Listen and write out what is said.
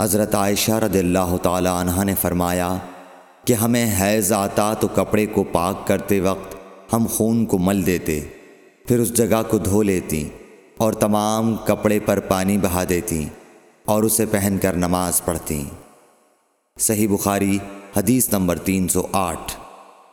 حضرت عائشہ رضی اللہ تعالی عنہ نے فرمایا کہ ہمیں حیض آتا تو کپڑے کو پاک کرتے وقت ہم خون کو مل دیتے، پھر اس جگہ کو دھو لیتی اور تمام کپڑے پر پانی بہا دیتی اور اسے پہن کر نماز پڑھتی۔ صحیح بخاری، حدیث نمبر تین سو آٹھ۔